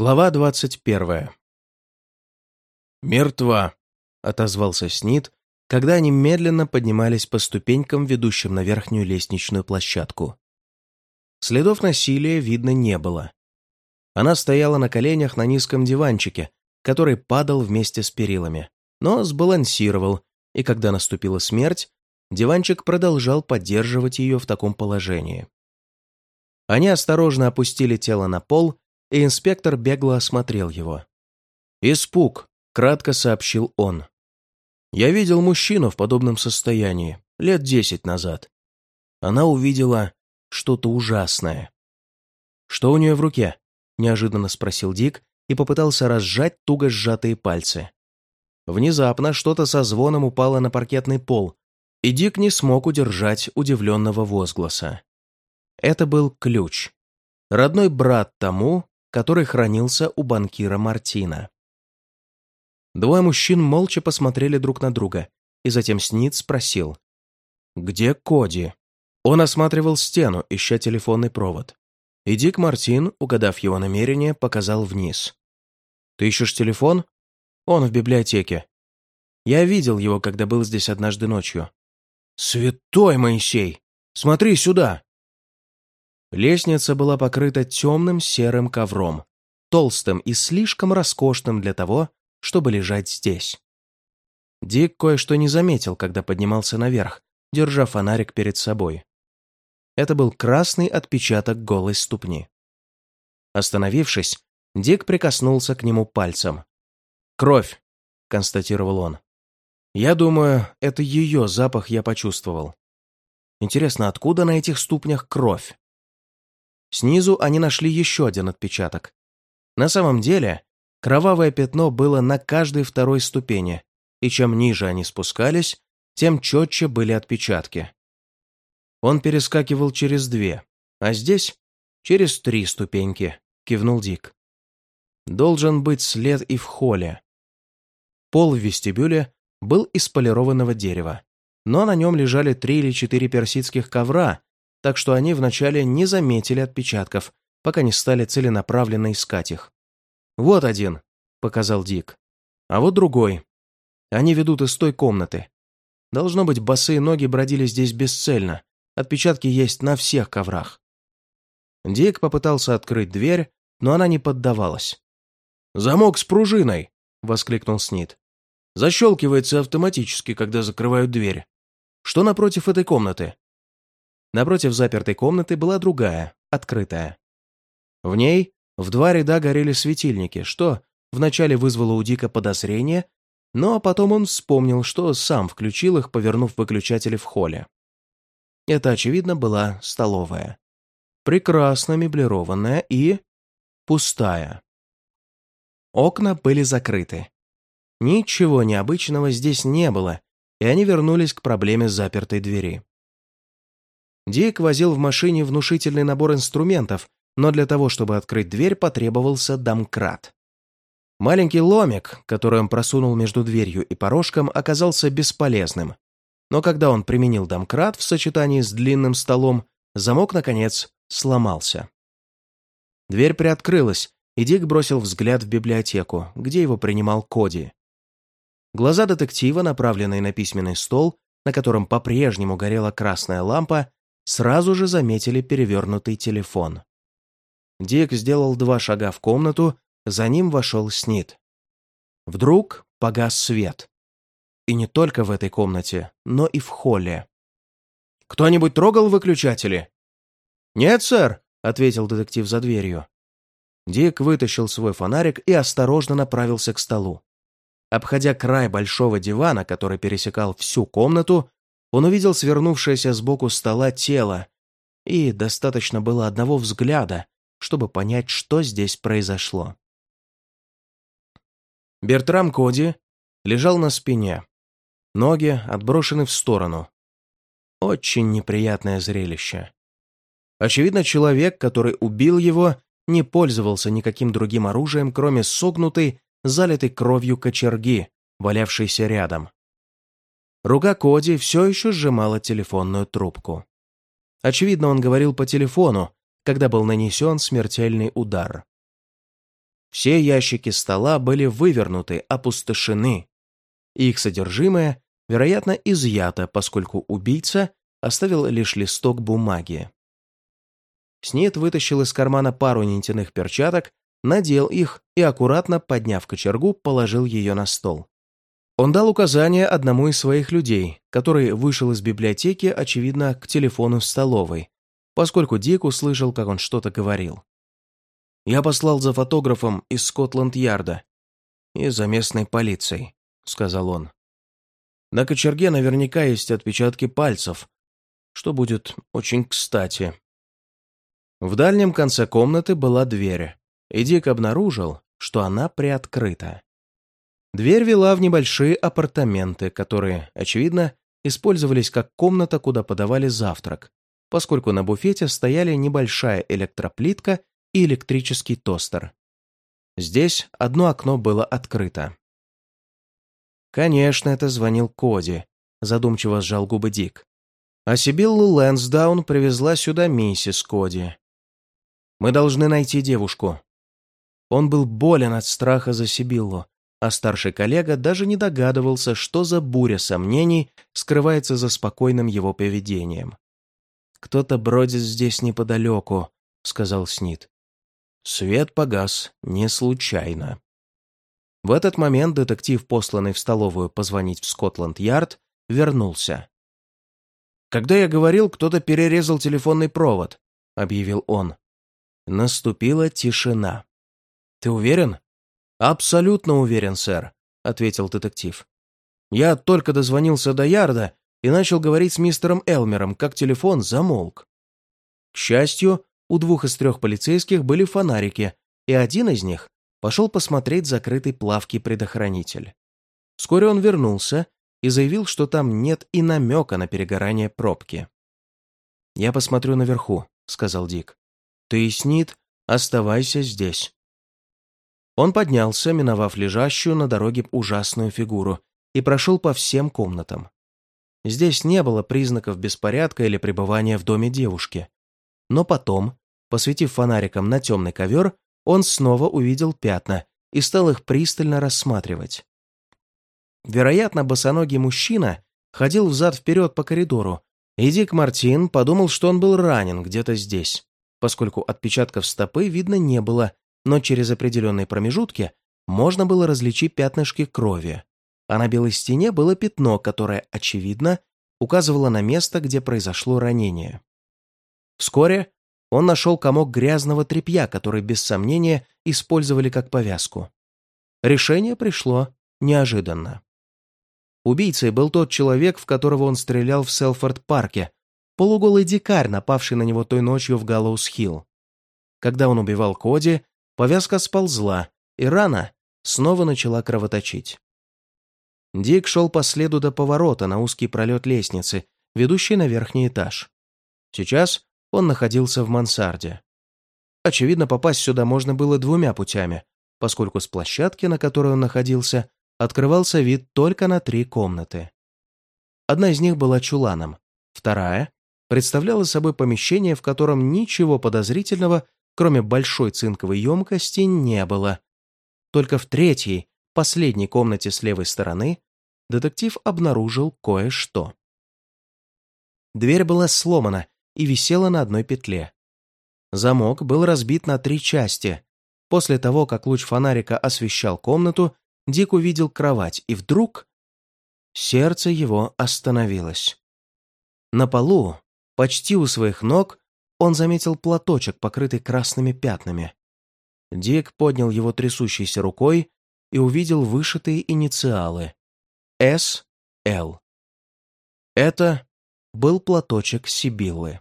Глава двадцать первая. «Мертва», — отозвался Снит, когда они медленно поднимались по ступенькам, ведущим на верхнюю лестничную площадку. Следов насилия видно не было. Она стояла на коленях на низком диванчике, который падал вместе с перилами, но сбалансировал, и когда наступила смерть, диванчик продолжал поддерживать ее в таком положении. Они осторожно опустили тело на пол и инспектор бегло осмотрел его. «Испуг», — кратко сообщил он. «Я видел мужчину в подобном состоянии лет десять назад. Она увидела что-то ужасное». «Что у нее в руке?» — неожиданно спросил Дик и попытался разжать туго сжатые пальцы. Внезапно что-то со звоном упало на паркетный пол, и Дик не смог удержать удивленного возгласа. Это был ключ. Родной брат тому, который хранился у банкира Мартина. Двое мужчин молча посмотрели друг на друга, и затем Снит спросил. «Где Коди?» Он осматривал стену, ища телефонный провод. И Дик Мартин, угадав его намерение, показал вниз. «Ты ищешь телефон?» «Он в библиотеке. Я видел его, когда был здесь однажды ночью». «Святой Моисей! Смотри сюда!» Лестница была покрыта темным серым ковром, толстым и слишком роскошным для того, чтобы лежать здесь. Дик кое-что не заметил, когда поднимался наверх, держа фонарик перед собой. Это был красный отпечаток голой ступни. Остановившись, Дик прикоснулся к нему пальцем. «Кровь», — констатировал он. «Я думаю, это ее запах я почувствовал. Интересно, откуда на этих ступнях кровь?» Снизу они нашли еще один отпечаток. На самом деле, кровавое пятно было на каждой второй ступени, и чем ниже они спускались, тем четче были отпечатки. Он перескакивал через две, а здесь — через три ступеньки, кивнул Дик. Должен быть след и в холле. Пол в вестибюле был из полированного дерева, но на нем лежали три или четыре персидских ковра, так что они вначале не заметили отпечатков, пока не стали целенаправленно искать их. «Вот один», — показал Дик. «А вот другой. Они ведут из той комнаты. Должно быть, босые ноги бродили здесь бесцельно. Отпечатки есть на всех коврах». Дик попытался открыть дверь, но она не поддавалась. «Замок с пружиной!» — воскликнул Снит. «Защелкивается автоматически, когда закрывают дверь. Что напротив этой комнаты?» Напротив запертой комнаты была другая, открытая. В ней в два ряда горели светильники, что вначале вызвало у Дика подозрение, но потом он вспомнил, что сам включил их, повернув выключатели в холле. Это, очевидно, была столовая. Прекрасно меблированная и... пустая. Окна были закрыты. Ничего необычного здесь не было, и они вернулись к проблеме запертой двери. Дик возил в машине внушительный набор инструментов, но для того, чтобы открыть дверь, потребовался домкрат. Маленький ломик, который он просунул между дверью и порожком, оказался бесполезным. Но когда он применил домкрат в сочетании с длинным столом, замок, наконец, сломался. Дверь приоткрылась, и Дик бросил взгляд в библиотеку, где его принимал Коди. Глаза детектива, направленные на письменный стол, на котором по-прежнему горела красная лампа, сразу же заметили перевернутый телефон. Дик сделал два шага в комнату, за ним вошел Снит. Вдруг погас свет. И не только в этой комнате, но и в холле. «Кто-нибудь трогал выключатели?» «Нет, сэр», — ответил детектив за дверью. Дик вытащил свой фонарик и осторожно направился к столу. Обходя край большого дивана, который пересекал всю комнату, он увидел свернувшееся сбоку стола тело, и достаточно было одного взгляда, чтобы понять, что здесь произошло. Бертрам Коди лежал на спине, ноги отброшены в сторону. Очень неприятное зрелище. Очевидно, человек, который убил его, не пользовался никаким другим оружием, кроме согнутой, залитой кровью кочерги, валявшейся рядом. Рука Коди все еще сжимала телефонную трубку. Очевидно, он говорил по телефону, когда был нанесен смертельный удар. Все ящики стола были вывернуты, опустошены. Их содержимое, вероятно, изъято, поскольку убийца оставил лишь листок бумаги. Снит вытащил из кармана пару нитяных перчаток, надел их и, аккуратно подняв кочергу, положил ее на стол. Он дал указание одному из своих людей, который вышел из библиотеки, очевидно, к телефону в столовой, поскольку Дик услышал, как он что-то говорил. «Я послал за фотографом из Скотланд-Ярда и за местной полицией», — сказал он. «На кочерге наверняка есть отпечатки пальцев, что будет очень кстати». В дальнем конце комнаты была дверь, и Дик обнаружил, что она приоткрыта. Дверь вела в небольшие апартаменты, которые, очевидно, использовались как комната, куда подавали завтрак, поскольку на буфете стояли небольшая электроплитка и электрический тостер. Здесь одно окно было открыто. «Конечно, это звонил Коди», — задумчиво сжал губы Дик. «А Сибиллу Лэнсдаун привезла сюда миссис Коди. Мы должны найти девушку». Он был болен от страха за Сибиллу, а старший коллега даже не догадывался, что за буря сомнений скрывается за спокойным его поведением. «Кто-то бродит здесь неподалеку», — сказал Снит. Свет погас не случайно. В этот момент детектив, посланный в столовую позвонить в Скотланд-Ярд, вернулся. «Когда я говорил, кто-то перерезал телефонный провод», — объявил он. Наступила тишина. «Ты уверен?» «Абсолютно уверен, сэр», — ответил детектив. «Я только дозвонился до Ярда и начал говорить с мистером Элмером, как телефон замолк. К счастью, у двух из трех полицейских были фонарики, и один из них пошел посмотреть закрытый плавкий предохранитель. Вскоре он вернулся и заявил, что там нет и намека на перегорание пробки. «Я посмотрю наверху», — сказал Дик. «Ты, Снит, оставайся здесь. Он поднялся, миновав лежащую на дороге ужасную фигуру, и прошел по всем комнатам. Здесь не было признаков беспорядка или пребывания в доме девушки. Но потом, посветив фонариком на темный ковер, он снова увидел пятна и стал их пристально рассматривать. Вероятно, босоногий мужчина ходил взад-вперед по коридору, и Дик Мартин подумал, что он был ранен где-то здесь, поскольку отпечатков стопы видно не было, но через определенные промежутки можно было различить пятнышки крови, а на белой стене было пятно, которое, очевидно, указывало на место, где произошло ранение. Вскоре он нашел комок грязного тряпья, который, без сомнения, использовали как повязку. Решение пришло неожиданно. Убийцей был тот человек, в которого он стрелял в Селфорд-парке, полуголый дикарь, напавший на него той ночью в Галлоус-Хилл. Когда он убивал Коди, Повязка сползла, и рана снова начала кровоточить. Дик шел по следу до поворота на узкий пролет лестницы, ведущий на верхний этаж. Сейчас он находился в мансарде. Очевидно, попасть сюда можно было двумя путями, поскольку с площадки, на которой он находился, открывался вид только на три комнаты. Одна из них была чуланом, вторая представляла собой помещение, в котором ничего подозрительного кроме большой цинковой емкости, не было. Только в третьей, последней комнате с левой стороны, детектив обнаружил кое-что. Дверь была сломана и висела на одной петле. Замок был разбит на три части. После того, как луч фонарика освещал комнату, Дик увидел кровать, и вдруг сердце его остановилось. На полу, почти у своих ног, он заметил платочек, покрытый красными пятнами. Дик поднял его трясущейся рукой и увидел вышитые инициалы «С. Л». Это был платочек Сибиллы.